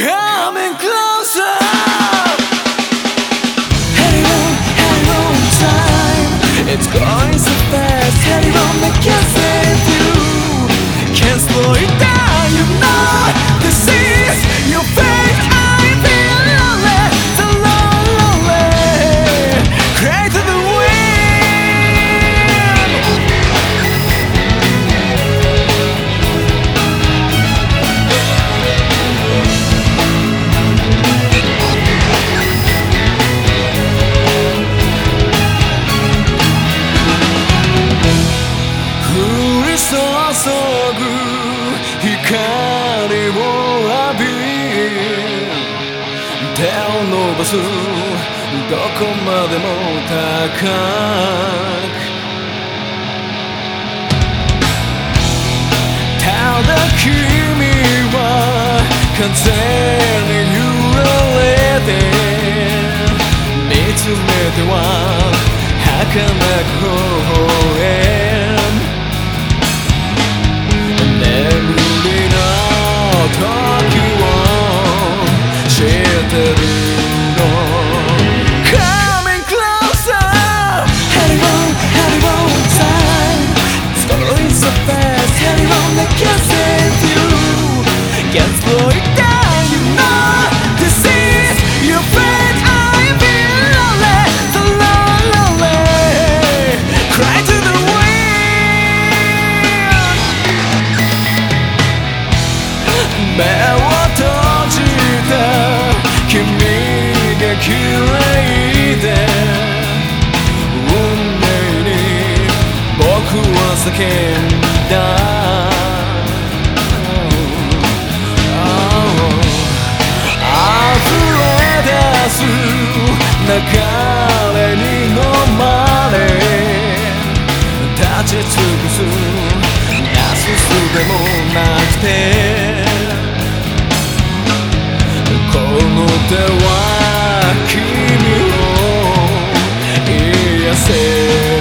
Coming closer. を浴び手を伸ばす。どこまでも高く。ただ君は風に揺られて嫌いで運命に僕は叫んだ。溢れ出す流れに飲まれ立ち尽くすなすすでもなくて。この手は amanhecer.